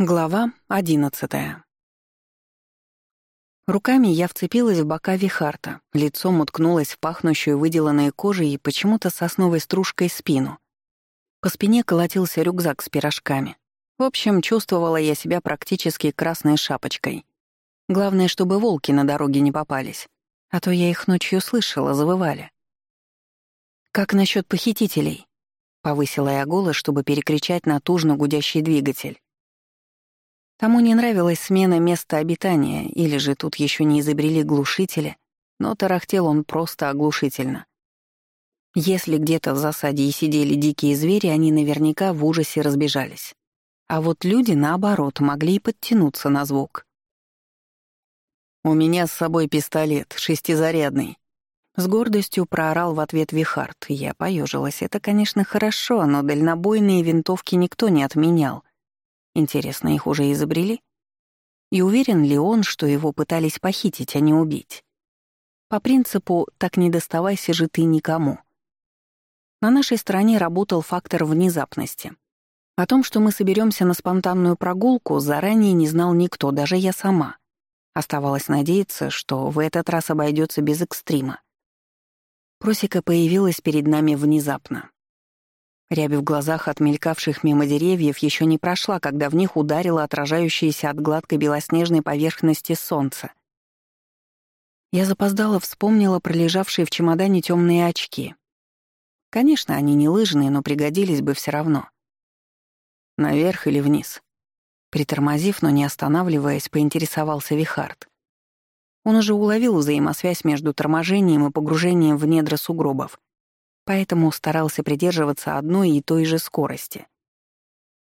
Глава одиннадцатая. Руками я вцепилась в бока Вихарта, лицом уткнулась в пахнущую выделанной кожей и почему-то сосновой стружкой спину. По спине колотился рюкзак с пирожками. В общем, чувствовала я себя практически красной шапочкой. Главное, чтобы волки на дороге не попались, а то я их ночью слышала, завывали. «Как насчет похитителей?» — повысила я голос, чтобы перекричать натужно гудящий двигатель. Тому не нравилась смена места обитания, или же тут еще не изобрели глушители, но тарахтел он просто оглушительно. Если где-то в засаде и сидели дикие звери, они наверняка в ужасе разбежались. А вот люди, наоборот, могли и подтянуться на звук. «У меня с собой пистолет, шестизарядный», — с гордостью проорал в ответ Вихард. Я поежилась. Это, конечно, хорошо, но дальнобойные винтовки никто не отменял. Интересно, их уже изобрели? И уверен ли он, что его пытались похитить, а не убить? По принципу «так не доставайся же ты никому». На нашей стороне работал фактор внезапности. О том, что мы соберемся на спонтанную прогулку, заранее не знал никто, даже я сама. Оставалось надеяться, что в этот раз обойдется без экстрима. Просека появилась перед нами внезапно. Рябь в глазах от мелькавших мимо деревьев еще не прошла, когда в них ударило отражающееся от гладкой белоснежной поверхности солнце. Я запоздала вспомнила про лежавшие в чемодане темные очки. Конечно, они не лыжные, но пригодились бы все равно. Наверх или вниз? Притормозив, но не останавливаясь, поинтересовался Вихард. Он уже уловил взаимосвязь между торможением и погружением в недра сугробов поэтому старался придерживаться одной и той же скорости.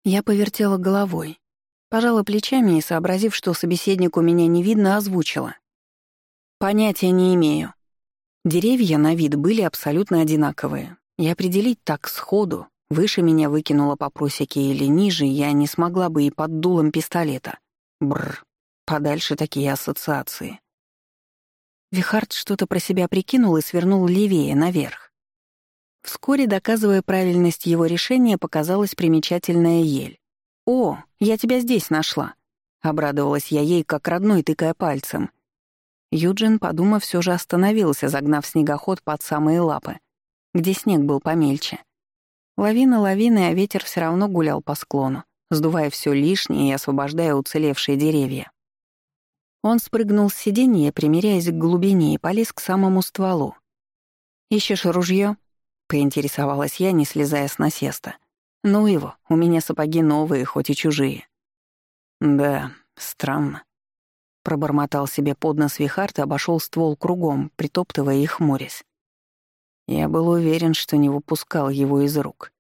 Я повертела головой, пожала плечами и, сообразив, что собеседнику меня не видно, озвучила. «Понятия не имею». Деревья на вид были абсолютно одинаковые, и определить так сходу, выше меня выкинуло по просеке или ниже, я не смогла бы и под дулом пистолета. Бррр, подальше такие ассоциации. Вихард что-то про себя прикинул и свернул левее, наверх. Вскоре, доказывая правильность его решения, показалась примечательная ель. «О, я тебя здесь нашла!» Обрадовалась я ей, как родной, тыкая пальцем. Юджин, подумав, все же остановился, загнав снегоход под самые лапы, где снег был помельче. Лавина лавиной, а ветер все равно гулял по склону, сдувая все лишнее и освобождая уцелевшие деревья. Он спрыгнул с сиденья, примеряясь к глубине, и полез к самому стволу. «Ищешь ружье? Поинтересовалась я, не слезая с насеста. «Ну его, у меня сапоги новые, хоть и чужие». «Да, странно». Пробормотал себе под нос Вихард и обошел ствол кругом, притоптывая и хмурясь. Я был уверен, что не выпускал его из рук.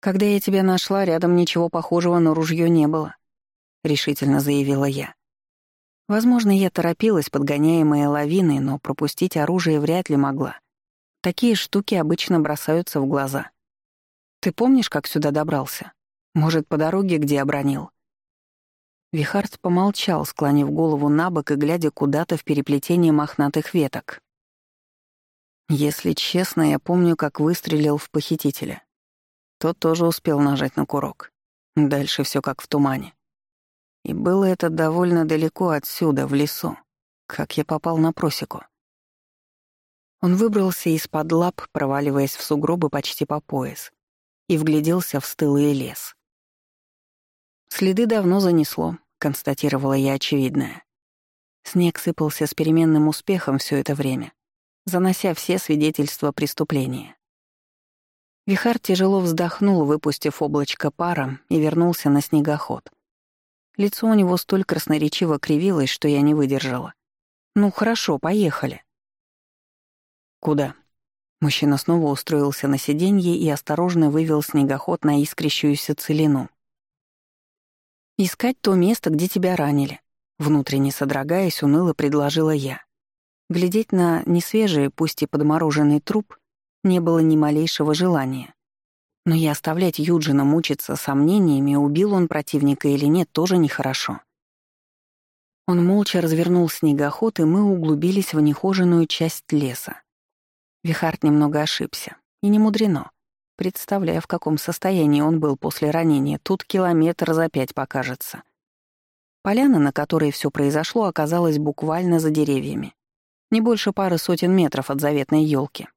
«Когда я тебя нашла, рядом ничего похожего на ружье не было», — решительно заявила я. Возможно, я торопилась, подгоняемая лавиной, но пропустить оружие вряд ли могла. Такие штуки обычно бросаются в глаза. Ты помнишь, как сюда добрался? Может, по дороге, где обронил?» Вихард помолчал, склонив голову на бок и глядя куда-то в переплетение мохнатых веток. «Если честно, я помню, как выстрелил в похитителя. Тот тоже успел нажать на курок. Дальше все как в тумане. И было это довольно далеко отсюда, в лесу, как я попал на просеку. Он выбрался из-под лап, проваливаясь в сугробы почти по пояс, и вгляделся в стылый лес. «Следы давно занесло», — констатировала я очевидное. Снег сыпался с переменным успехом все это время, занося все свидетельства преступления. Вихар тяжело вздохнул, выпустив облачко пара, и вернулся на снегоход. Лицо у него столь красноречиво кривилось, что я не выдержала. «Ну хорошо, поехали». «Куда?» Мужчина снова устроился на сиденье и осторожно вывел снегоход на искрящуюся целину. «Искать то место, где тебя ранили», — внутренне содрогаясь, уныло предложила я. Глядеть на несвежий, пусть и подмороженный труп, не было ни малейшего желания. Но и оставлять Юджина мучиться сомнениями, убил он противника или нет, тоже нехорошо. Он молча развернул снегоход, и мы углубились в нехоженную часть леса. Вихард немного ошибся. И не мудрено. Представляю, в каком состоянии он был после ранения, тут километр за пять покажется. Поляна, на которой все произошло, оказалась буквально за деревьями. Не больше пары сотен метров от заветной елки.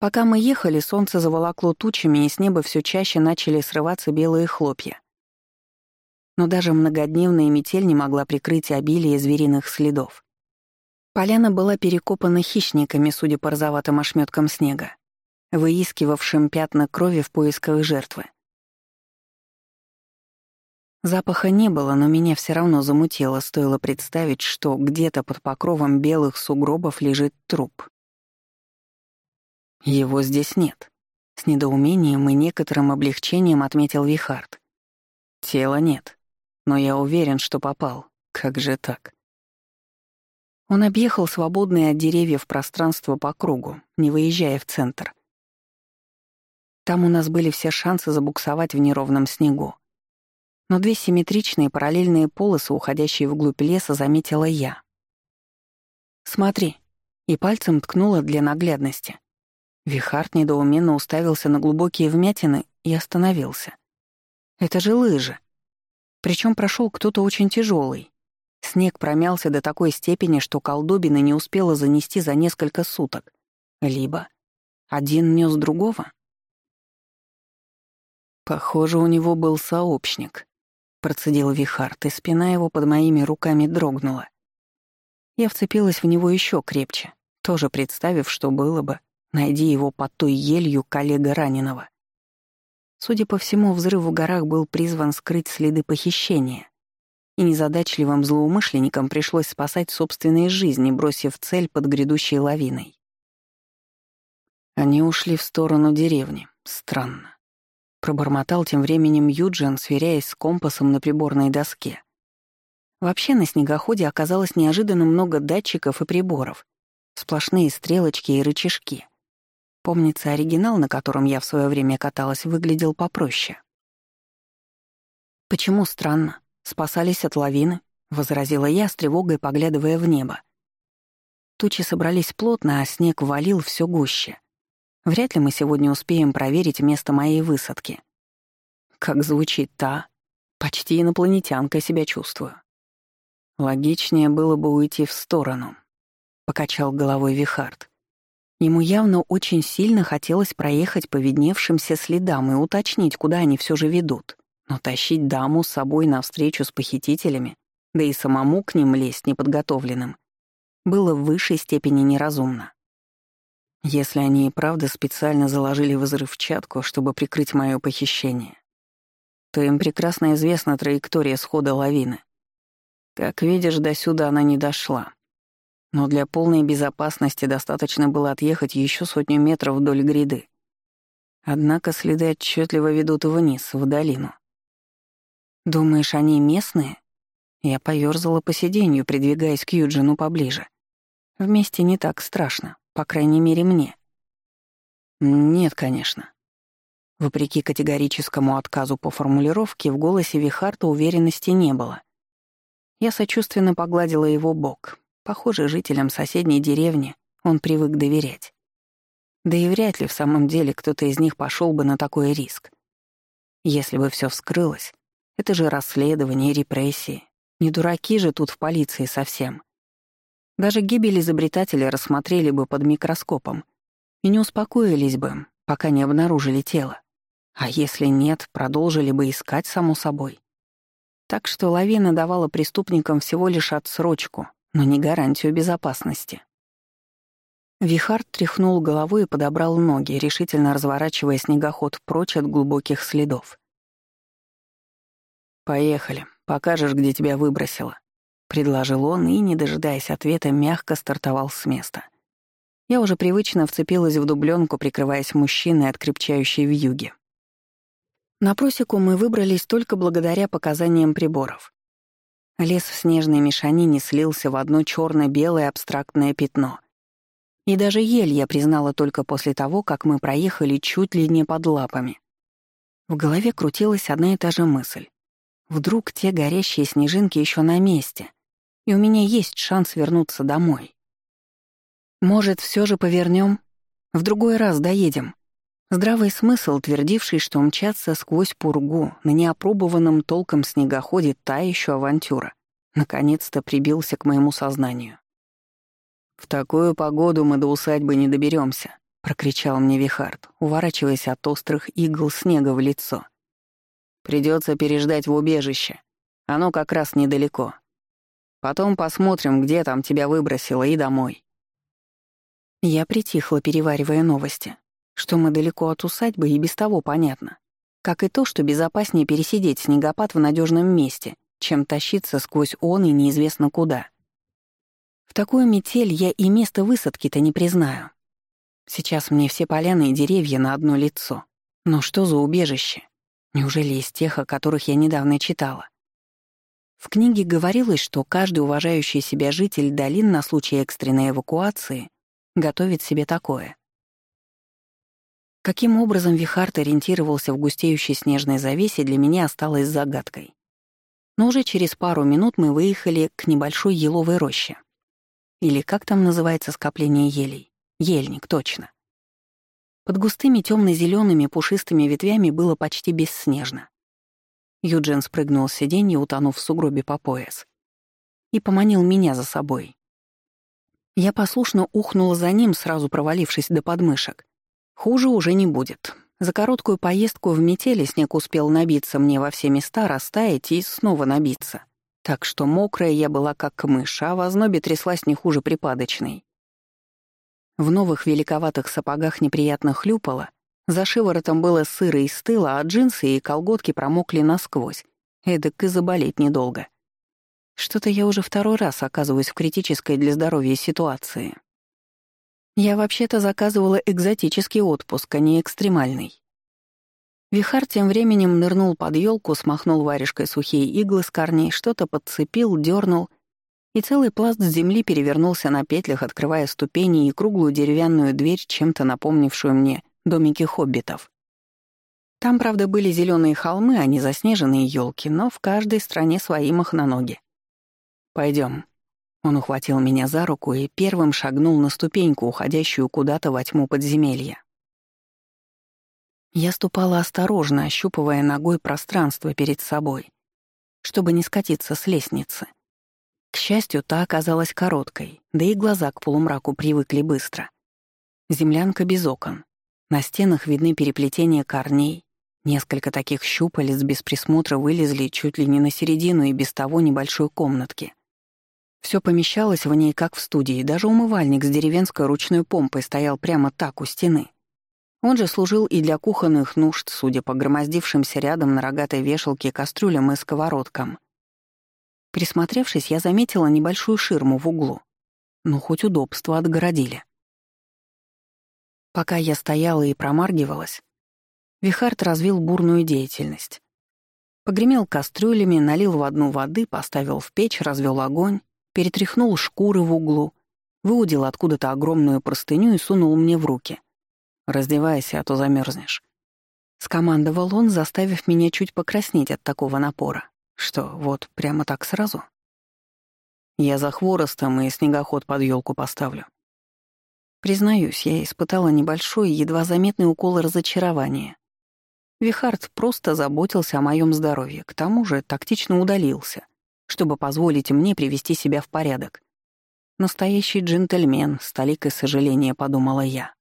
Пока мы ехали, солнце заволокло тучами, и с неба все чаще начали срываться белые хлопья. Но даже многодневная метель не могла прикрыть обилие звериных следов. Поляна была перекопана хищниками, судя по розоватым ошметкам снега, выискивавшим пятна крови в поисках жертвы. Запаха не было, но меня все равно замутило, стоило представить, что где-то под покровом белых сугробов лежит труп. Его здесь нет. С недоумением и некоторым облегчением отметил Вихард. Тела нет, но я уверен, что попал. Как же так? Он объехал свободное от деревьев пространство по кругу, не выезжая в центр. Там у нас были все шансы забуксовать в неровном снегу. Но две симметричные параллельные полосы, уходящие вглубь леса, заметила я. «Смотри», и пальцем ткнула для наглядности. Вихард недоуменно уставился на глубокие вмятины и остановился. «Это же лыжи!» Причем прошел кто-то очень тяжелый. Снег промялся до такой степени, что колдобина не успела занести за несколько суток. Либо один нес другого. Похоже, у него был сообщник. Процедил Вихард, и спина его под моими руками дрогнула. Я вцепилась в него еще крепче, тоже представив, что было бы, Найди его под той елью коллега раненого. Судя по всему, взрыв в горах был призван скрыть следы похищения, и незадачливым злоумышленникам пришлось спасать собственные жизни, бросив цель под грядущей лавиной. Они ушли в сторону деревни. Странно. Пробормотал тем временем Юджин, сверяясь с компасом на приборной доске. Вообще на снегоходе оказалось неожиданно много датчиков и приборов. Сплошные стрелочки и рычажки. Помнится, оригинал, на котором я в свое время каталась, выглядел попроще. «Почему странно? Спасались от лавины?» — возразила я с тревогой, поглядывая в небо. Тучи собрались плотно, а снег валил все гуще. Вряд ли мы сегодня успеем проверить место моей высадки. Как звучит та? Почти инопланетянка себя чувствую. Логичнее было бы уйти в сторону, — покачал головой Вихард. Ему явно очень сильно хотелось проехать по видневшимся следам и уточнить, куда они все же ведут. Но тащить даму с собой навстречу с похитителями, да и самому к ним лезть неподготовленным, было в высшей степени неразумно. Если они и правда специально заложили взрывчатку, чтобы прикрыть мое похищение, то им прекрасно известна траектория схода лавины. Как видишь, до сюда она не дошла но для полной безопасности достаточно было отъехать еще сотню метров вдоль гряды. Однако следы отчетливо ведут вниз, в долину. «Думаешь, они местные?» Я поёрзала по сиденью, придвигаясь к Юджину поближе. Вместе не так страшно, по крайней мере, мне. Нет, конечно. Вопреки категорическому отказу по формулировке, в голосе Вихарта уверенности не было. Я сочувственно погладила его бок, Похоже, жителям соседней деревни он привык доверять. Да и вряд ли в самом деле кто-то из них пошел бы на такой риск. Если бы все вскрылось, это же расследование репрессии. Не дураки же тут в полиции совсем. Даже гибель изобретателя рассмотрели бы под микроскопом и не успокоились бы, пока не обнаружили тело. А если нет, продолжили бы искать само собой. Так что лавина давала преступникам всего лишь отсрочку, но не гарантию безопасности. Вихард тряхнул головой и подобрал ноги, решительно разворачивая снегоход прочь от глубоких следов. «Поехали, покажешь, где тебя выбросило», — предложил он и, не дожидаясь ответа, мягко стартовал с места. Я уже привычно вцепилась в дубленку, прикрываясь мужчиной от крепчающей вьюги. На просеку мы выбрались только благодаря показаниям приборов. Лес в снежной мешанине слился в одно черно белое абстрактное пятно. И даже ель я признала только после того, как мы проехали чуть ли не под лапами. В голове крутилась одна и та же мысль. Вдруг те горящие снежинки еще на месте, и у меня есть шанс вернуться домой. Может, все же повернем? В другой раз доедем. Здравый смысл, твердивший, что мчаться сквозь пургу на неопробованном толком снегоходе та еще авантюра, наконец-то прибился к моему сознанию. «В такую погоду мы до усадьбы не доберемся, прокричал мне Вихард, уворачиваясь от острых игл снега в лицо. Придется переждать в убежище. Оно как раз недалеко. Потом посмотрим, где там тебя выбросило, и домой». Я притихла, переваривая новости. Что мы далеко от усадьбы, и без того понятно. Как и то, что безопаснее пересидеть снегопад в надежном месте, чем тащиться сквозь он и неизвестно куда. В такую метель я и место высадки-то не признаю. Сейчас мне все поляны и деревья на одно лицо. Но что за убежище? Неужели из тех, о которых я недавно читала? В книге говорилось, что каждый уважающий себя житель долин на случай экстренной эвакуации готовит себе такое. Каким образом Вихард ориентировался в густеющей снежной завесе, для меня осталось загадкой. Но уже через пару минут мы выехали к небольшой еловой роще. Или как там называется скопление елей? Ельник, точно. Под густыми темно-зелеными пушистыми ветвями было почти бесснежно. Юджин спрыгнул с сиденья, утонув в сугробе по пояс. И поманил меня за собой. Я послушно ухнула за ним, сразу провалившись до подмышек. Хуже уже не будет. За короткую поездку в метели снег успел набиться мне во все места, растаять и снова набиться. Так что мокрая я была как мышь, а в ознобе тряслась не хуже припадочной. В новых великоватых сапогах неприятно хлюпало, за шиворотом было сыро и стыло, а джинсы и колготки промокли насквозь. Эдак и заболеть недолго. Что-то я уже второй раз оказываюсь в критической для здоровья ситуации. Я вообще-то заказывала экзотический отпуск, а не экстремальный. Вихар тем временем нырнул под елку, смахнул варежкой сухие иглы с корней, что-то подцепил, дернул, и целый пласт земли перевернулся на петлях, открывая ступени и круглую деревянную дверь, чем-то напомнившую мне домики хоббитов. Там, правда, были зеленые холмы, а не заснеженные елки, но в каждой стране свои махноноги. Пойдем. Он ухватил меня за руку и первым шагнул на ступеньку, уходящую куда-то во тьму подземелья. Я ступала осторожно, ощупывая ногой пространство перед собой, чтобы не скатиться с лестницы. К счастью, та оказалась короткой, да и глаза к полумраку привыкли быстро. Землянка без окон. На стенах видны переплетения корней. Несколько таких щупалец без присмотра вылезли чуть ли не на середину и без того небольшой комнатки. Все помещалось в ней, как в студии, даже умывальник с деревенской ручной помпой стоял прямо так у стены. Он же служил и для кухонных нужд, судя по громоздившимся рядом на рогатой вешалке кастрюлям и сковородкам. Присмотревшись, я заметила небольшую ширму в углу. Ну, хоть удобство отгородили. Пока я стояла и промаргивалась, Вихард развил бурную деятельность. Погремел кастрюлями, налил в одну воды, поставил в печь, развел огонь, перетряхнул шкуры в углу, выудил откуда-то огромную простыню и сунул мне в руки — «Раздевайся, а то замерзнешь. Скомандовал он, заставив меня чуть покраснеть от такого напора. Что, вот прямо так сразу? Я за хворостом и снегоход под елку поставлю. Признаюсь, я испытала небольшой, едва заметный укол разочарования. Вихард просто заботился о моем здоровье, к тому же тактично удалился, чтобы позволить мне привести себя в порядок. Настоящий джентльмен, с толикой сожаления подумала я.